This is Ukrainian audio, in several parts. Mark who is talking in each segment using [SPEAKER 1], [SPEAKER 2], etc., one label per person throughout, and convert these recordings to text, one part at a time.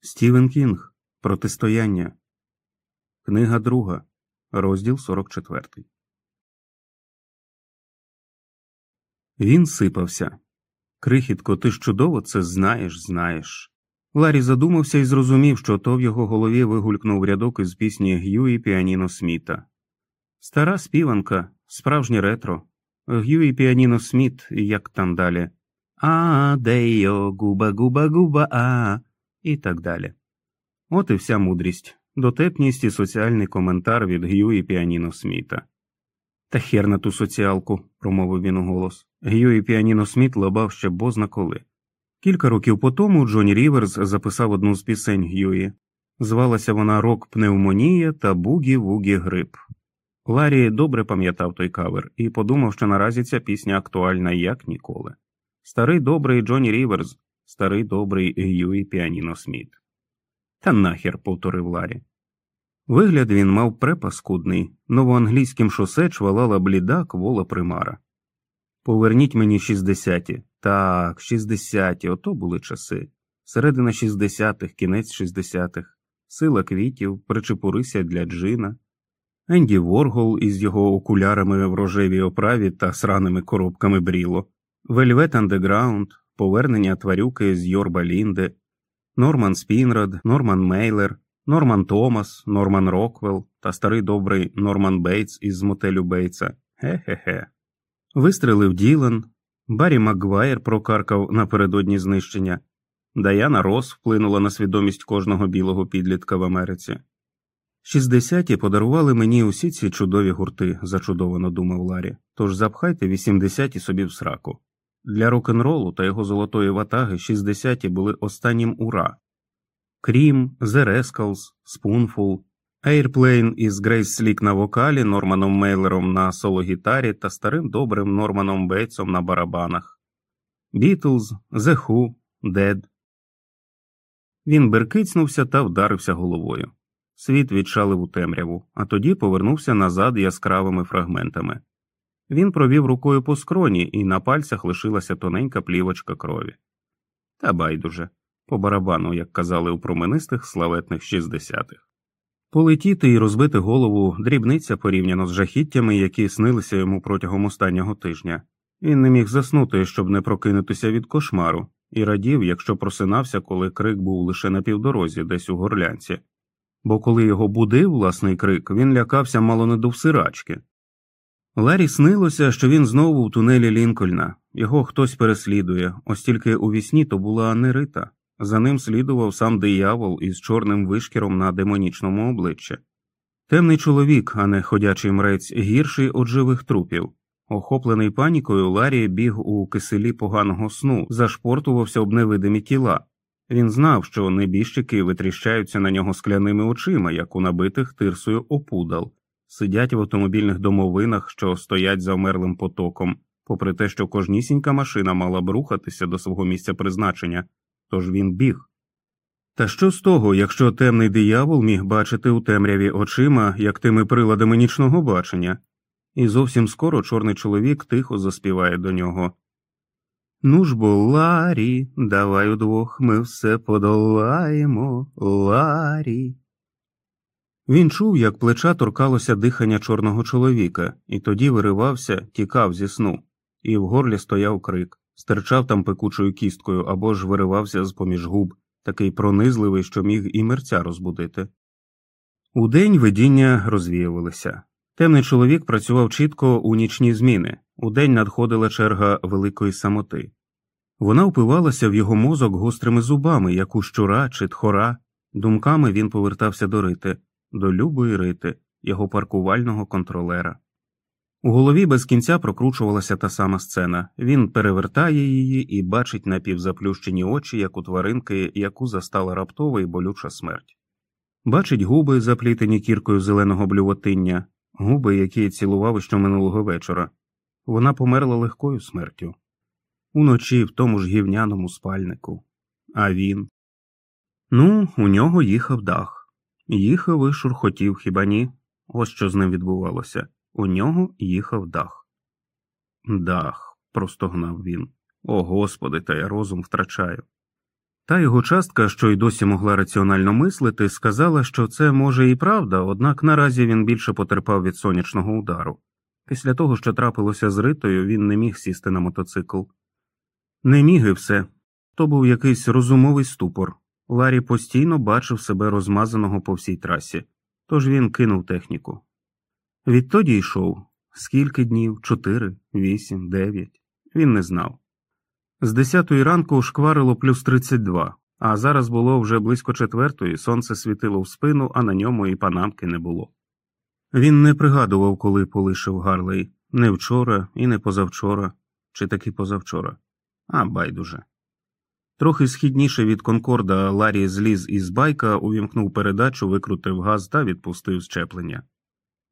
[SPEAKER 1] Стівен Кінг. Протистояння. Книга друга. Розділ 44. Він сипався. Крихітко, ти ж чудово це знаєш, знаєш. Ларі задумався і зрозумів, що то в його голові вигулькнув рядок із пісні Г'юї Піаніно Сміта. Стара співанка, справжнє ретро. Г'юї Піаніно Сміт, як там далі. А, дейо, губа, губа, губа, а, і так далі. От і вся мудрість, дотепність і соціальний коментар від Г'юї Піаніно Сміта. Та хер на ту соціалку, промовив він у голос. Г'юї Піаніно Сміт лабав ще бозна коли. Кілька років по тому Джонні Ріверс записав одну з пісень Г'юї. Звалася вона Рок Пневмонія та Бугі Вугі Грип. Ларі добре пам'ятав той кавер і подумав, що наразі ця пісня актуальна як ніколи. Старий добрий Джонні Ріверс, старий добрий Г'юї Піаніно Сміт. Та нахер, повторив Ларі. Вигляд він мав препаскудний, новоанглійським шосе чвалала бліда квола примара. Поверніть мені шістдесяті. Так, шістдесяті, ото були часи. Середина шістдесятих, кінець шістдесятих, сила квітів, причепурися для джина, Енді Воргол із його окулярами в рожевій оправі та сраними коробками бріло, Вельвет Андеграунд, повернення тварюки з Йорба Лінде, Норман Спінрад, Норман Мейлер, Норман Томас, Норман Роквелл та старий добрий Норман Бейтс із мотелю Бейтса. Ге-ге-ге. Вистрелив Ділан, Баррі Макгвайр прокаркав напередодні знищення, Даяна Рос вплинула на свідомість кожного білого підлітка в Америці. Шістдесяті подарували мені усі ці чудові гурти, зачудовано думав Ларі, тож запхайте вісімдесяті собі в сраку. Для рок-н-ролу та його золотої ватаги шістдесяті були останнім ура. Крім, The Rascals, Spoonful, Airplane із Грейс Слік на вокалі, Норманом Мейлером на соло-гітарі та старим добрим Норманом Бейтсом на барабанах, Beatles, The Who, Dead. Він беркицнувся та вдарився головою. Світ відчалив у темряву, а тоді повернувся назад яскравими фрагментами. Він провів рукою по скроні, і на пальцях лишилася тоненька плівочка крові. Та байдуже, по барабану, як казали у променистих славетних шістдесятих. Полетіти і розбити голову дрібниця порівняно з жахіттями, які снилися йому протягом останнього тижня. Він не міг заснути, щоб не прокинутися від кошмару, і радів, якщо просинався, коли крик був лише на півдорозі, десь у горлянці. Бо коли його будив власний крик, він лякався мало не до всирачки. Ларі снилося, що він знову в тунелі Лінкольна, його хтось переслідує, ось тільки у вісні то була не рита. За ним слідував сам диявол із чорним вишкіром на демонічному обличчі. Темний чоловік, а не ходячий мрець, гірший від живих трупів. Охоплений панікою, Ларі біг у киселі поганого сну, зашпортувався об невидимі тіла. Він знав, що небіжчики витріщаються на нього скляними очима, як у набитих тирсою опудал, сидять в автомобільних домовинах, що стоять за вмерлим потоком, попри те, що кожнісінька машина мала б рухатися до свого місця призначення, тож він біг. Та що з того, якщо темний диявол міг бачити у темряві очима, як тими приладами нічного бачення, і зовсім скоро чорний чоловік тихо заспіває до нього. Ну ж бо, Ларі, давай удвох ми все подолаємо, Ларі. Він чув, як плеча торкалося дихання чорного чоловіка, і тоді виривався, тікав зі сну, і в горлі стояв крик, стирчав там пекучою кісткою або ж виривався з поміж губ, такий пронизливий, що міг і мерця розбудити. Удень видіння розвіювалися. Темний чоловік працював чітко у нічні зміни, удень надходила черга великої самоти. Вона впивалася в його мозок гострими зубами, як у щура чи тхора. Думками він повертався до рити, до любої рити, його паркувального контролера. У голові без кінця прокручувалася та сама сцена він перевертає її і бачить напівзаплющені очі, як у тваринки, яку застала раптова і болюча смерть. Бачить губи, заплітені кіркою зеленого блювотиння, губи, які цілував ще минулого вечора. Вона померла легкою смертю. Уночі в тому ж гівняному спальнику. А він. Ну, у нього їхав дах. Їхав і шурхотів хіба ні? Ось що з ним відбувалося. У нього їхав дах. Дах, простогнав він. О господи, та я розум втрачаю. Та його частка, що й досі могла раціонально мислити, сказала, що це може і правда, однак наразі він більше потерпав від сонячного удару. Після того, що трапилося з Ритою, він не міг сісти на мотоцикл. Не міг і все. То був якийсь розумовий ступор. Ларі постійно бачив себе розмазаного по всій трасі, тож він кинув техніку. Відтоді йшов скільки днів чотири, вісім, дев'ять. Він не знав. З десятої ранку шкварило плюс тридцять два, а зараз було вже близько четвертої, сонце світило в спину, а на ньому і панамки не було. Він не пригадував, коли полишив Гарлей не вчора і не позавчора, чи таки позавчора, а байдуже. Трохи східніше від Конкорда Ларі зліз із байка, увімкнув передачу, викрутив газ та відпустив щеплення.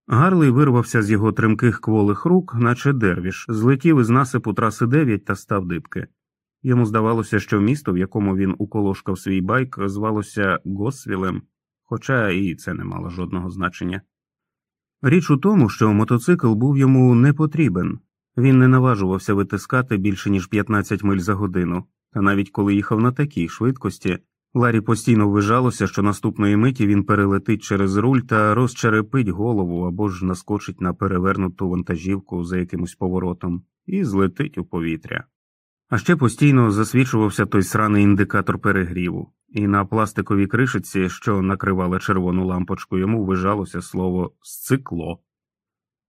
[SPEAKER 1] Гарлей вирвався з його тремких кволих рук, наче дервіш, злетів із насипу траси 9 та став дибки. Йому здавалося, що місто, в якому він уколошкав свій байк, звалося Госвілем, хоча і це не мало жодного значення. Річ у тому, що мотоцикл був йому не потрібен, він не наважувався витискати більше ніж 15 миль за годину, та навіть коли їхав на такій швидкості, Ларі постійно ввижалося, що наступної миті він перелетить через руль та розчерепить голову або ж наскочить на перевернуту вантажівку за якимось поворотом і злетить у повітря. А ще постійно засвічувався той сраний індикатор перегріву, і на пластиковій кришиці, що накривала червону лампочку, йому вижалося слово «сцикло».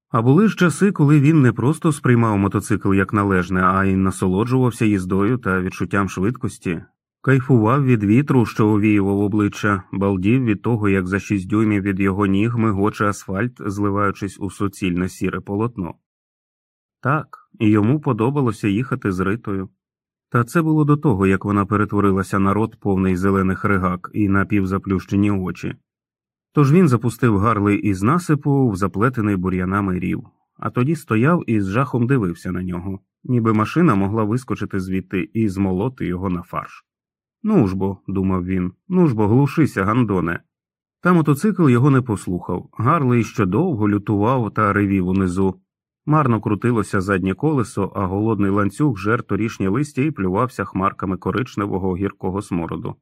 [SPEAKER 1] А були ж часи, коли він не просто сприймав мотоцикл як належне, а й насолоджувався їздою та відчуттям швидкості, кайфував від вітру, що овіював обличчя, балдів від того, як за шість дюймів від його ніг мигоче асфальт, зливаючись у суцільне сіре полотно. Так, і йому подобалося їхати з ритою. Та це було до того, як вона перетворилася на рот повний зелених ригак і напівзаплющені очі. Тож він запустив гарлей із насипу в заплетений бур'янами рів, а тоді стояв і з жахом дивився на нього, ніби машина могла вискочити звідти і змолоти його на фарш. Ну ж бо, думав він, ну ж бо, глушися, Гандоне. Та мотоцикл його не послухав. Гарлей ще довго лютував та ревів унизу. Марно крутилося заднє колесо, а голодний ланцюг жер торішнє листя і плювався хмарками коричневого гіркого смороду.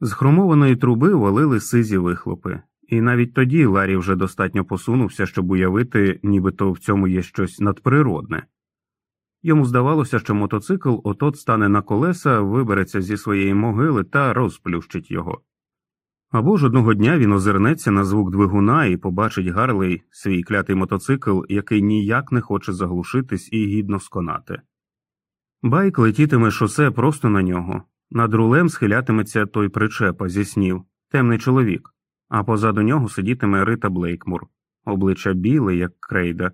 [SPEAKER 1] З хромованої труби валили сизі вихлопи, і навіть тоді Ларі вже достатньо посунувся, щоб уявити, нібито в цьому є щось надприродне. Йому здавалося, що мотоцикл отот стане на колеса, вибереться зі своєї могили та розплющить його. Або ж одного дня він озирнеться на звук двигуна і побачить Гарлей свій клятий мотоцикл, який ніяк не хоче заглушитись і гідно сконати. Байк летітиме шосе просто на нього, над рулем схилятиметься той причепа зі снів, темний чоловік, а позаду нього сидітиме Рита Блейкмур, обличчя біле, як крейда,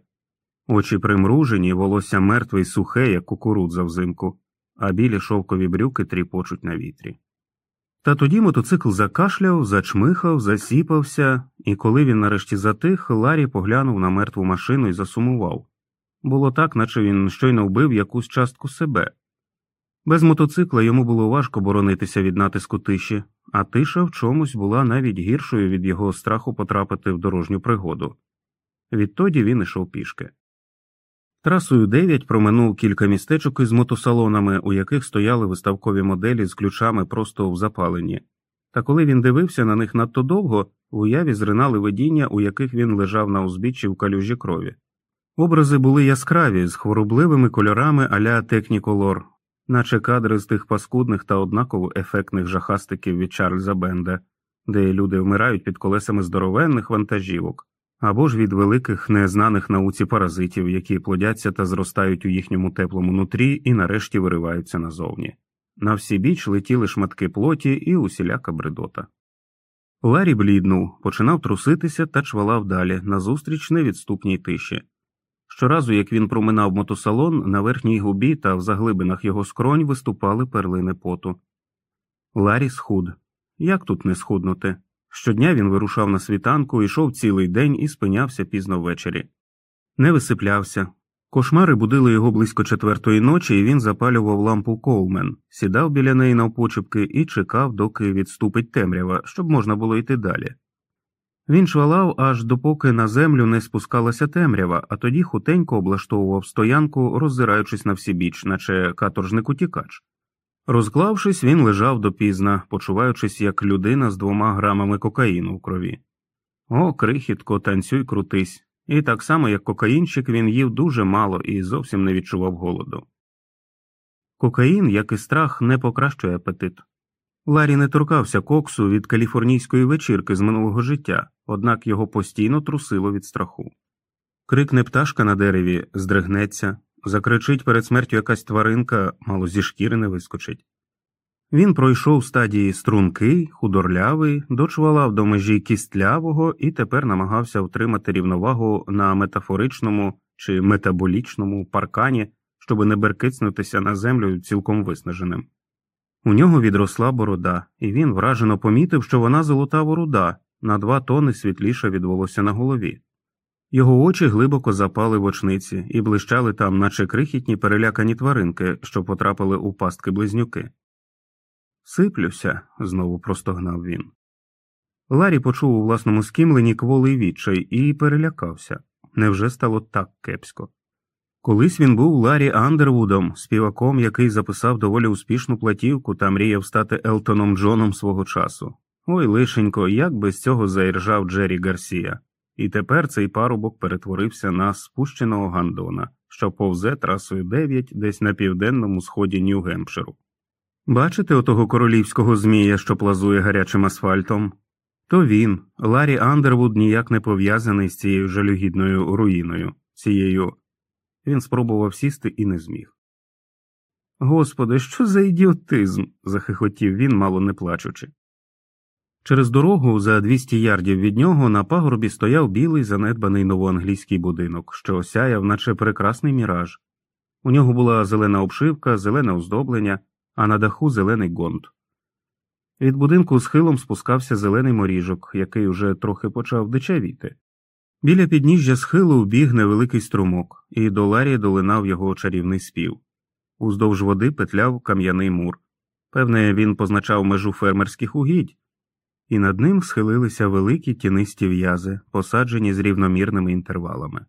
[SPEAKER 1] очі примружені, волосся мертве й сухе, як кукурудза взимку, а білі шовкові брюки тріпочуть на вітрі. Та тоді мотоцикл закашляв, зачмихав, засіпався, і коли він нарешті затих, Ларі поглянув на мертву машину і засумував. Було так, наче він щойно вбив якусь частку себе. Без мотоцикла йому було важко боронитися від натиску тиші, а тиша в чомусь була навіть гіршою від його страху потрапити в дорожню пригоду. Відтоді він ішов пішки. Трасою 9 проминув кілька містечок із мотосалонами, у яких стояли виставкові моделі з ключами просто в запаленні, та коли він дивився на них надто довго, в уяві зринали видіння, у яких він лежав на узбіччі в калюжі крові. Образи були яскраві, з хворобливими кольорами аля Техніколор, наче кадри з тих паскудних та однаково ефектних жахастиків від Чарльза Бенда, де люди вмирають під колесами здоровенних вантажівок або ж від великих незнаних науці паразитів, які плодяться та зростають у їхньому теплому нутрі і нарешті вириваються назовні. На всі біч летіли шматки плоті і усіляка бредота. Ларі бліднув, починав труситися та чвалав далі, назустріч невідступній тиші. Щоразу, як він проминав мотосалон, на верхній губі та в заглибинах його скронь виступали перлини поту. Ларі схуд. Як тут не схуднути? Щодня він вирушав на світанку, йшов цілий день і спинявся пізно ввечері. Не висиплявся. Кошмари будили його близько четвертої ночі, і він запалював лампу Коулмен, сідав біля неї навпочепки і чекав, доки відступить темрява, щоб можна було йти далі. Він швалав аж допоки на землю не спускалася темрява, а тоді хутенько облаштовував стоянку, роззираючись на всі біч, наче каторжник утікач. Розклавшись, він лежав допізна, почуваючись як людина з двома грамами кокаїну в крові. О, крихітко, танцюй крутись, і так само, як кокаїнчик, він їв дуже мало і зовсім не відчував голоду. Кокаїн, як і страх, не покращує апетит. Ларі не торкався коксу від каліфорнійської вечірки з минулого життя, однак його постійно трусило від страху. Крикне пташка на дереві, здригнеться, закричить перед смертю якась тваринка, мало зі шкіри не вискочить. Він пройшов стадії стрункий, худорлявий, дочвалав до межі кістлявого і тепер намагався втримати рівновагу на метафоричному чи метаболічному паркані, щоб не беркицнутися на землю цілком виснаженим. У нього відросла борода, і він вражено помітив, що вона золотаво руда, на два тони світліша від волосся на голові. Його очі глибоко запали в очниці і блищали там, наче крихітні перелякані тваринки, що потрапили у пастки близнюки. Сиплюся, знову простогнав він. Ларі почув у власному скімленні кволий відчай і перелякався невже стало так кепсько. Колись він був Ларі Андервудом, співаком, який записав доволі успішну платівку та мріяв стати Елтоном Джоном свого часу. Ой, лишенько, як без цього заіржав Джері Гарсія, і тепер цей парубок перетворився на спущеного Гандона, що повзе трасою 9 десь на південному сході Нью-Гемпширу. Бачите отого королівського змія, що плазує гарячим асфальтом? То він, Ларі Андервуд, ніяк не пов'язаний з цією жалюгідною руїною, цією. Він спробував сісти і не зміг. Господи, що за ідіотизм? захихотів він, мало не плачучи. Через дорогу за 200 ярдів від нього на пагорбі стояв білий занедбаний новоанглійський будинок, що осяяв, наче прекрасний міраж. У нього була зелена обшивка, зелене оздоблення, а на даху зелений гонт. Від будинку схилом спускався зелений моріжок, який уже трохи почав дичавіти. Біля підніжжя схилу біг невеликий струмок, і до Ларі долинав його чарівний спів. Уздовж води петляв кам'яний мур. Певне, він позначав межу фермерських угідь, і над ним схилилися великі тінисті в'язи, посаджені з рівномірними інтервалами.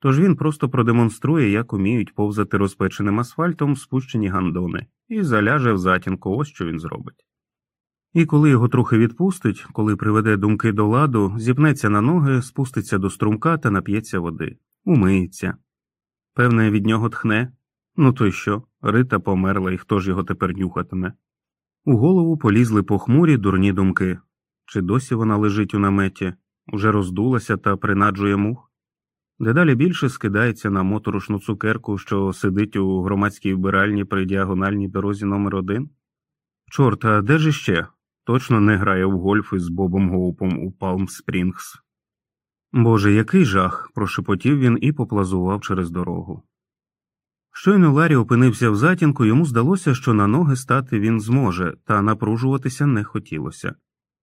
[SPEAKER 1] Тож він просто продемонструє, як уміють повзати розпеченим асфальтом спущені гандони, і заляже в затінку, ось що він зробить. І коли його трохи відпустить, коли приведе думки до ладу, зіпнеться на ноги, спуститься до струмка та нап'ється води, умиється. Певне, від нього тхне. Ну то й що, Рита померла, і хто ж його тепер нюхатиме? У голову полізли похмурі дурні думки чи досі вона лежить у наметі, уже роздулася та принаджує мух? Дедалі більше скидається на моторошну цукерку, що сидить у громадській вбиральні при діагональній дорозі номер 1 Чорт, а де ж іще? Точно не грає в гольф із Бобом Гоупом у Палм Спрінгс. Боже, який жах. прошепотів він і поплазував через дорогу. Щойно Ларі опинився в затінку, йому здалося, що на ноги стати він зможе, та напружуватися не хотілося.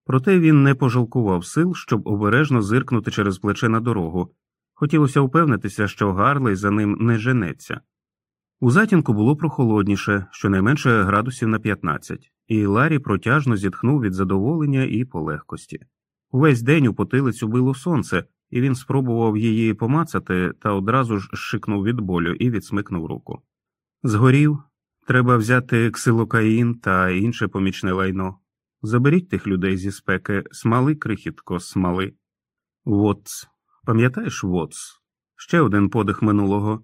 [SPEAKER 1] Проте він не пожалкував сил, щоб обережно зиркнути через плече на дорогу. Хотілося впевнитися, що Гарлей за ним не женеться. У затінку було прохолодніше, щонайменше градусів на 15, і Ларі протяжно зітхнув від задоволення і полегкості. Увесь день у потилицю било сонце, і він спробував її помацати та одразу ж шикнув від болю і відсмикнув руку. Згорів, треба взяти ксилокаїн та інше помічне лайно. Заберіть тих людей зі спеки, смали крихітко, смали. Вотс. Пам'ятаєш Вотс? Ще один подих минулого.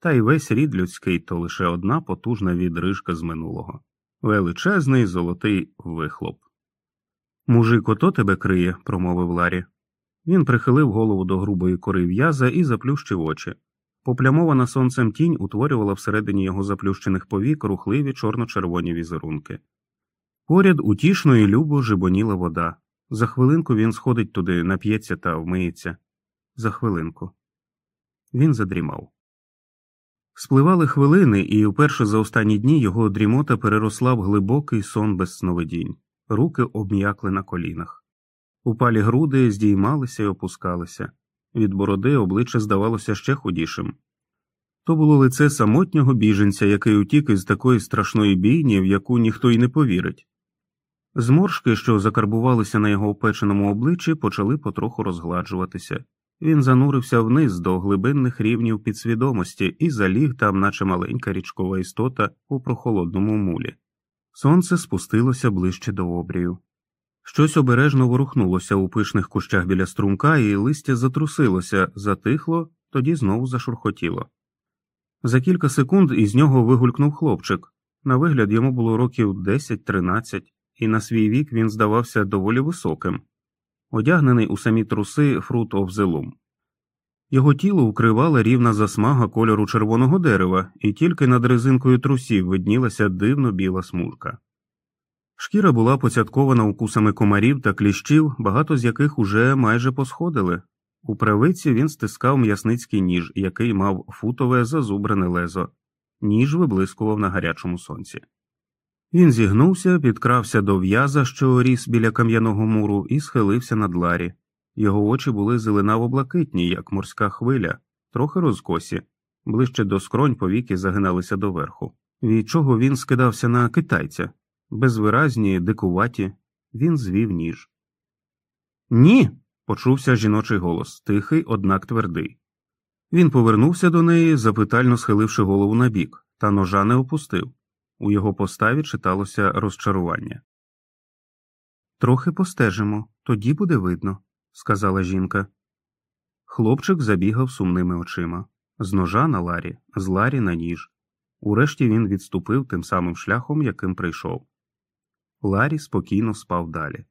[SPEAKER 1] Та й весь рід людський то лише одна потужна відрижка з минулого величезний золотий вихлоп. Мужик, ото тебе криє, промовив Ларі. Він прихилив голову до грубої кори в'яза і заплющив очі. Поплямована сонцем тінь утворювала всередині його заплющених повік рухливі чорно-червоні візерунки. Поряд утішно і любо жибоніла вода. За хвилинку він сходить туди, нап'ється та вмиється. За хвилинку. Він задрімав. Спливали хвилини, і вперше за останні дні його дрімота переросла в глибокий сон без сновидінь, руки обм'якли на колінах. Упалі груди здіймалися і опускалися, від бороди обличчя здавалося ще худішим. То було лице самотнього біженця, який утік із такої страшної бійні, в яку ніхто й не повірить. Зморшки, що закарбувалися на його опеченому обличчі, почали потроху розгладжуватися. Він занурився вниз до глибинних рівнів підсвідомості і заліг там, наче маленька річкова істота у прохолодному мулі. Сонце спустилося ближче до обрію. Щось обережно ворухнулося у пишних кущах біля струмка, і листя затрусилося, затихло, тоді знову зашурхотіло. За кілька секунд із нього вигулькнув хлопчик. На вигляд йому було років 10-13, і на свій вік він здавався доволі високим, одягнений у самі труси Fruit of. Його тіло укривала рівна засмага кольору червоного дерева, і тільки над резинкою трусів виднілася дивно біла смужка. Шкіра була поцяткована укусами комарів та кліщів, багато з яких уже майже посходили. У правиці він стискав м'ясницький ніж, який мав футове зазубрене лезо, ніж виблискував на гарячому сонці. Він зігнувся, підкрався до в'яза, що ріс біля кам'яного муру, і схилився над Ларі. Його очі були зеленаво блакитні, як морська хвиля, трохи розкосі, ближче до скронь повіки загиналися доверху. Від чого він скидався на китайця, безвиразні, дикуваті, він звів ніж. Ні. почувся жіночий голос, тихий, однак твердий. Він повернувся до неї, запитально схиливши голову набік, та ножа не опустив. У його поставі читалося розчарування. Трохи постежимо, тоді буде видно, сказала жінка. Хлопчик забігав сумними очима з ножа на Ларі, з Ларі на ніж. Урешті він відступив тим самим шляхом, яким прийшов. Ларі спокійно спав далі.